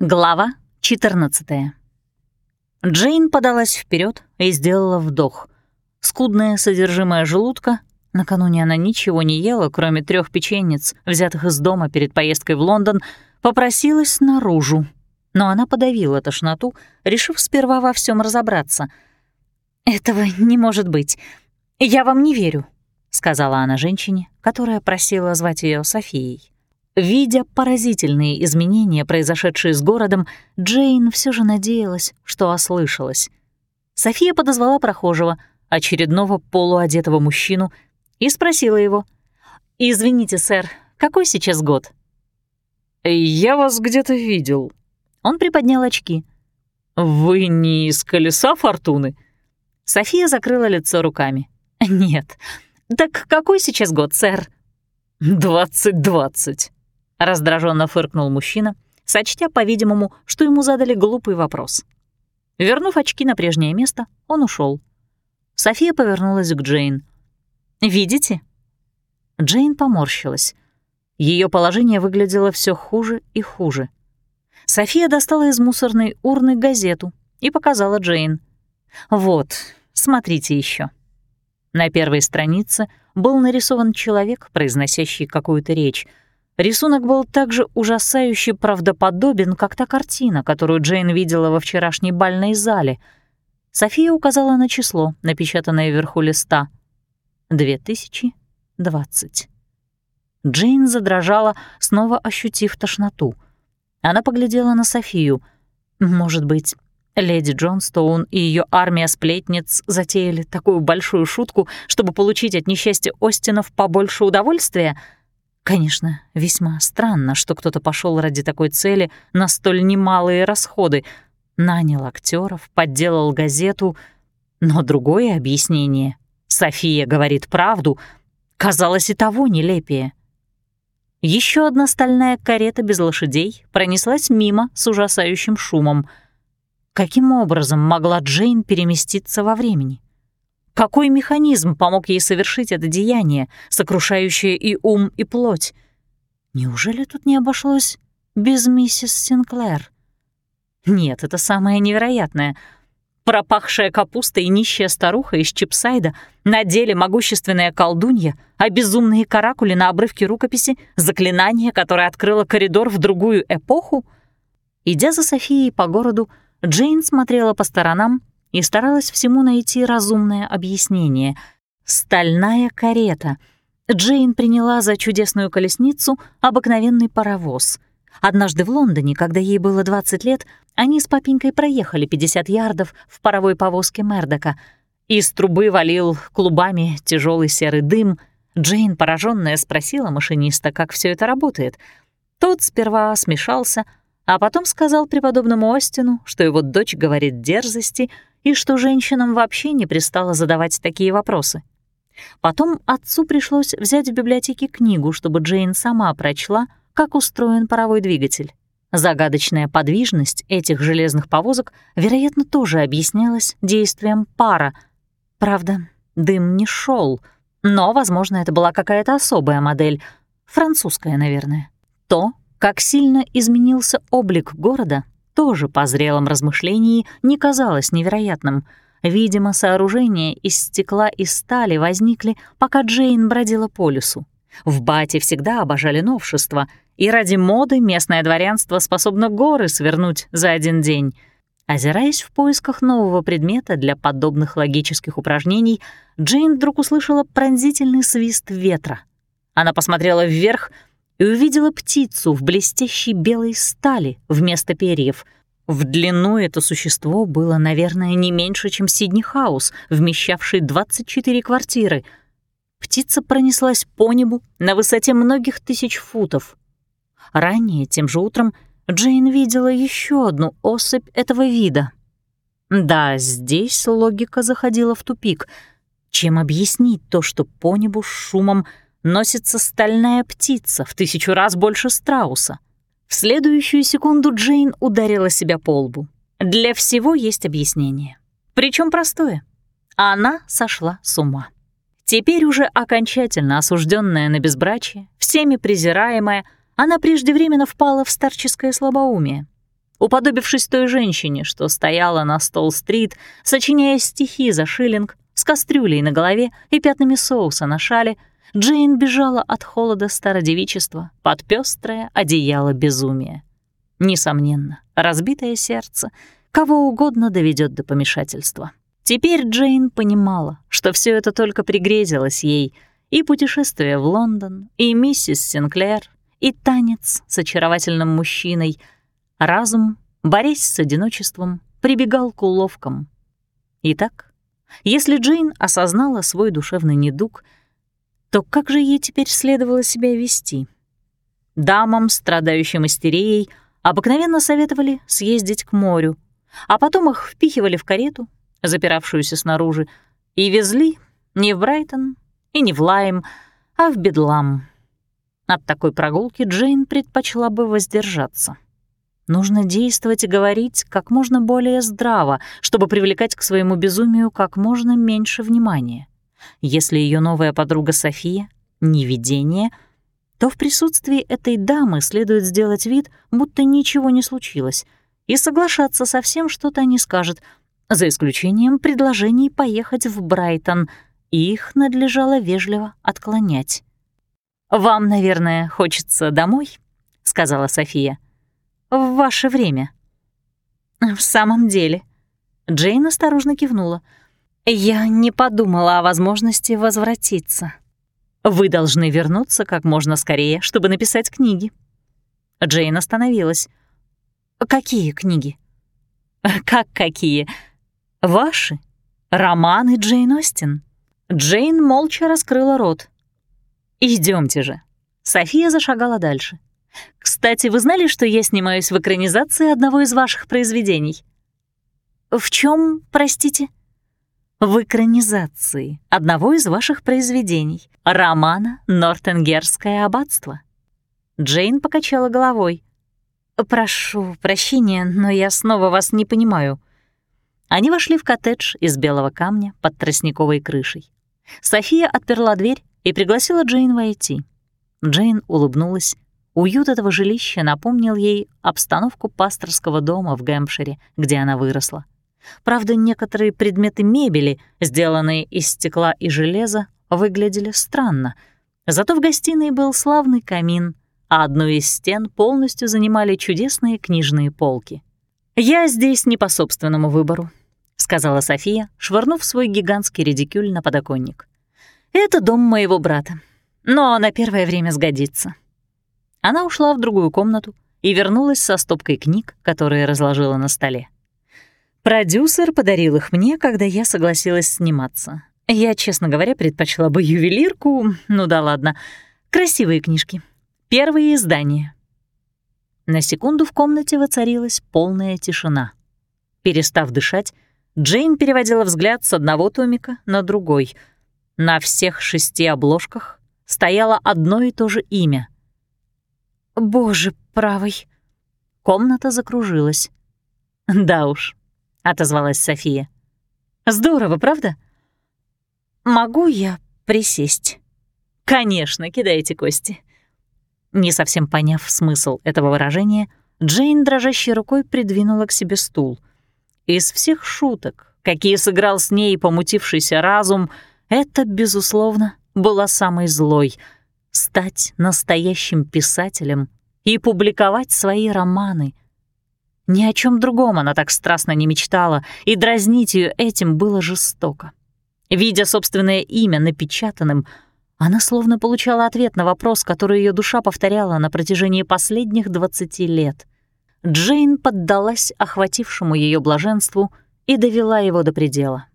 Глава 14 Джейн подалась вперед и сделала вдох. Скудное содержимое желудка, накануне она ничего не ела, кроме трех печенец, взятых из дома перед поездкой в Лондон, попросилась наружу. Но она подавила тошноту, решив сперва во всем разобраться. «Этого не может быть. Я вам не верю», — сказала она женщине, которая просила звать ее Софией. Видя поразительные изменения, произошедшие с городом, Джейн все же надеялась, что ослышалась. София подозвала прохожего, очередного полуодетого мужчину, и спросила его. «Извините, сэр, какой сейчас год?» «Я вас где-то видел». Он приподнял очки. «Вы не из колеса фортуны?» София закрыла лицо руками. «Нет. Так какой сейчас год, сэр?» «Двадцать двадцать». Раздраженно фыркнул мужчина, сочтя, по-видимому, что ему задали глупый вопрос. Вернув очки на прежнее место, он ушел. София повернулась к Джейн. «Видите?» Джейн поморщилась. Ее положение выглядело все хуже и хуже. София достала из мусорной урны газету и показала Джейн. «Вот, смотрите еще. На первой странице был нарисован человек, произносящий какую-то речь — Рисунок был так же ужасающе правдоподобен, как та картина, которую Джейн видела во вчерашней бальной зале. София указала на число, напечатанное вверху листа. 2020. Джейн задрожала, снова ощутив тошноту. Она поглядела на Софию. Может быть, леди Джонстоун и ее армия сплетниц затеяли такую большую шутку, чтобы получить от несчастья Остинов побольше удовольствия — Конечно, весьма странно, что кто-то пошел ради такой цели на столь немалые расходы, нанял актеров, подделал газету, но другое объяснение «София говорит правду» казалось и того нелепее. Еще одна стальная карета без лошадей пронеслась мимо с ужасающим шумом. Каким образом могла Джейн переместиться во времени? Какой механизм помог ей совершить это деяние, сокрушающее и ум, и плоть? Неужели тут не обошлось без миссис Синклер? Нет, это самое невероятное. Пропахшая капуста и нищая старуха из Чипсайда на деле могущественная колдунья, а безумные каракули на обрывке рукописи — заклинание, которое открыло коридор в другую эпоху? Идя за Софией по городу, Джейн смотрела по сторонам и старалась всему найти разумное объяснение. «Стальная карета». Джейн приняла за чудесную колесницу обыкновенный паровоз. Однажды в Лондоне, когда ей было 20 лет, они с папенькой проехали 50 ярдов в паровой повозке Мердока. Из трубы валил клубами тяжелый серый дым. Джейн, пораженная, спросила машиниста, как все это работает. Тот сперва смешался, а потом сказал преподобному Остину, что его дочь говорит дерзости — и что женщинам вообще не пристало задавать такие вопросы. Потом отцу пришлось взять в библиотеке книгу, чтобы Джейн сама прочла, как устроен паровой двигатель. Загадочная подвижность этих железных повозок, вероятно, тоже объяснялась действием пара. Правда, дым не шел, но, возможно, это была какая-то особая модель, французская, наверное. То, как сильно изменился облик города, тоже по зрелом размышлении не казалось невероятным. Видимо, сооружения из стекла и стали возникли, пока Джейн бродила по лесу. В Бате всегда обожали новшества, и ради моды местное дворянство способно горы свернуть за один день. Озираясь в поисках нового предмета для подобных логических упражнений, Джейн вдруг услышала пронзительный свист ветра. Она посмотрела вверх и увидела птицу в блестящей белой стали вместо перьев. В длину это существо было, наверное, не меньше, чем Сидни Хаус, вмещавший 24 квартиры. Птица пронеслась по небу на высоте многих тысяч футов. Ранее, тем же утром, Джейн видела еще одну особь этого вида. Да, здесь логика заходила в тупик. Чем объяснить то, что по небу с шумом носится стальная птица в тысячу раз больше страуса. В следующую секунду Джейн ударила себя по лбу. Для всего есть объяснение. Причем простое. Она сошла с ума. Теперь уже окончательно осужденная на безбрачие, всеми презираемая, она преждевременно впала в старческое слабоумие. уподобившись той женщине, что стояла на Стол-стрит, сочиняя стихи за шиллинг, с кастрюлей на голове и пятнами соуса на шале, Джейн бежала от холода стародевичества под пестрое одеяло безумия. Несомненно, разбитое сердце кого угодно доведет до помешательства. Теперь Джейн понимала, что все это только пригрезилось ей, и путешествие в Лондон, и миссис Синклер, и танец с очаровательным мужчиной. Разум, борясь с одиночеством, прибегал к уловкам. Итак, если Джейн осознала свой душевный недуг, то как же ей теперь следовало себя вести? Дамам, страдающим истерией, обыкновенно советовали съездить к морю, а потом их впихивали в карету, запиравшуюся снаружи, и везли не в Брайтон и не в Лайм, а в Бедлам. От такой прогулки Джейн предпочла бы воздержаться. Нужно действовать и говорить как можно более здраво, чтобы привлекать к своему безумию как можно меньше внимания. Если ее новая подруга София — не видение, то в присутствии этой дамы следует сделать вид, будто ничего не случилось, и соглашаться со всем, что та не скажет, за исключением предложений поехать в Брайтон, их надлежало вежливо отклонять. «Вам, наверное, хочется домой?» — сказала София. «В ваше время». «В самом деле». Джейн осторожно кивнула. «Я не подумала о возможности возвратиться. Вы должны вернуться как можно скорее, чтобы написать книги». Джейн остановилась. «Какие книги?» «Как какие? Ваши? Романы Джейн Остин?» Джейн молча раскрыла рот. Идемте же». София зашагала дальше. «Кстати, вы знали, что я снимаюсь в экранизации одного из ваших произведений?» «В чем, простите?» «В экранизации одного из ваших произведений, романа «Нортенгерское аббатство». Джейн покачала головой. «Прошу прощения, но я снова вас не понимаю». Они вошли в коттедж из белого камня под тростниковой крышей. София отперла дверь и пригласила Джейн войти. Джейн улыбнулась. Уют этого жилища напомнил ей обстановку пасторского дома в Гэмпшире, где она выросла. Правда, некоторые предметы мебели, сделанные из стекла и железа, выглядели странно. Зато в гостиной был славный камин — а одну из стен полностью занимали чудесные книжные полки. «Я здесь не по собственному выбору», — сказала София, швырнув свой гигантский редикюль на подоконник. «Это дом моего брата, но на первое время сгодится». Она ушла в другую комнату и вернулась со стопкой книг, которые разложила на столе. Продюсер подарил их мне, когда я согласилась сниматься. Я, честно говоря, предпочла бы ювелирку, ну да ладно, красивые книжки, Первые издания. На секунду в комнате воцарилась полная тишина. Перестав дышать, Джейн переводила взгляд с одного томика на другой. На всех шести обложках стояло одно и то же имя. «Боже правый!» Комната закружилась. «Да уж», — отозвалась София. «Здорово, правда?» «Могу я присесть?» «Конечно, кидайте кости». Не совсем поняв смысл этого выражения, Джейн дрожащей рукой придвинула к себе стул. Из всех шуток, какие сыграл с ней помутившийся разум, это, безусловно, была самой злой — стать настоящим писателем и публиковать свои романы. Ни о чем другом она так страстно не мечтала, и дразнить ее этим было жестоко. Видя собственное имя напечатанным — она словно получала ответ на вопрос, который ее душа повторяла на протяжении последних 20 лет. Джейн поддалась охватившему ее блаженству и довела его до предела.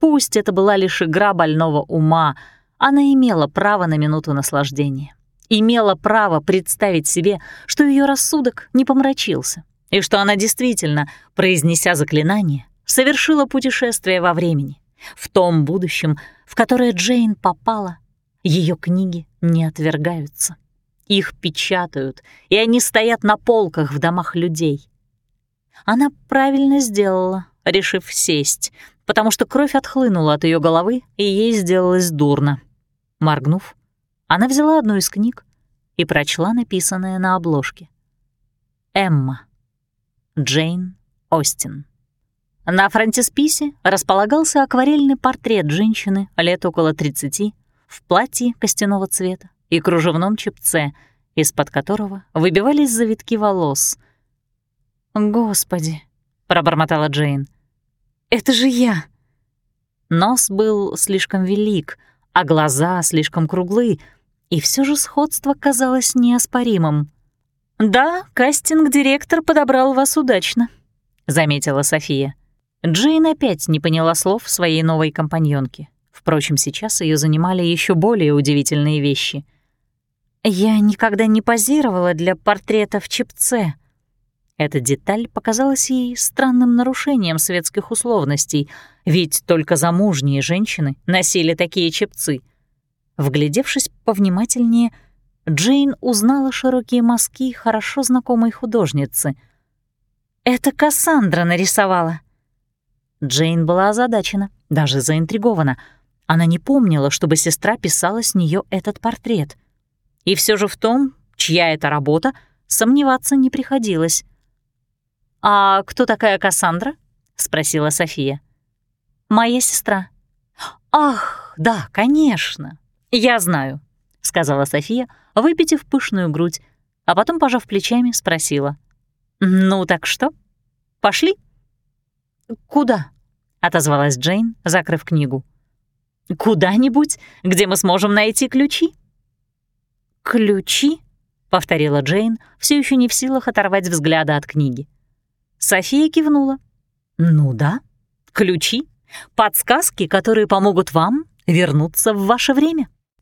Пусть это была лишь игра больного ума, она имела право на минуту наслаждения. Имела право представить себе, что ее рассудок не помрачился, и что она действительно, произнеся заклинание, совершила путешествие во времени, в том будущем, в которое Джейн попала ее книги не отвергаются. Их печатают, и они стоят на полках в домах людей. Она правильно сделала, решив сесть, потому что кровь отхлынула от ее головы, и ей сделалось дурно. Моргнув, она взяла одну из книг и прочла написанное на обложке. «Эмма». Джейн Остин. На фронтисписе располагался акварельный портрет женщины лет около 30 в платье костяного цвета и кружевном чепце, из-под которого выбивались завитки волос. «Господи!» — пробормотала Джейн. «Это же я!» Нос был слишком велик, а глаза слишком круглы, и все же сходство казалось неоспоримым. «Да, кастинг-директор подобрал вас удачно», — заметила София. Джейн опять не поняла слов своей новой компаньонки. Впрочем, сейчас ее занимали еще более удивительные вещи. «Я никогда не позировала для портрета в чепце». Эта деталь показалась ей странным нарушением светских условностей, ведь только замужние женщины носили такие чепцы. Вглядевшись повнимательнее, Джейн узнала широкие мазки хорошо знакомой художницы. «Это Кассандра нарисовала». Джейн была озадачена, даже заинтригована. Она не помнила, чтобы сестра писала с нее этот портрет. И все же в том, чья это работа, сомневаться не приходилось. «А кто такая Кассандра?» — спросила София. «Моя сестра». «Ах, да, конечно, я знаю», — сказала София, выпитив пышную грудь, а потом, пожав плечами, спросила. «Ну так что? Пошли?» «Куда?» — отозвалась Джейн, закрыв книгу. «Куда-нибудь, где мы сможем найти ключи». «Ключи?» — повторила Джейн, все еще не в силах оторвать взгляда от книги. София кивнула. «Ну да, ключи, подсказки, которые помогут вам вернуться в ваше время».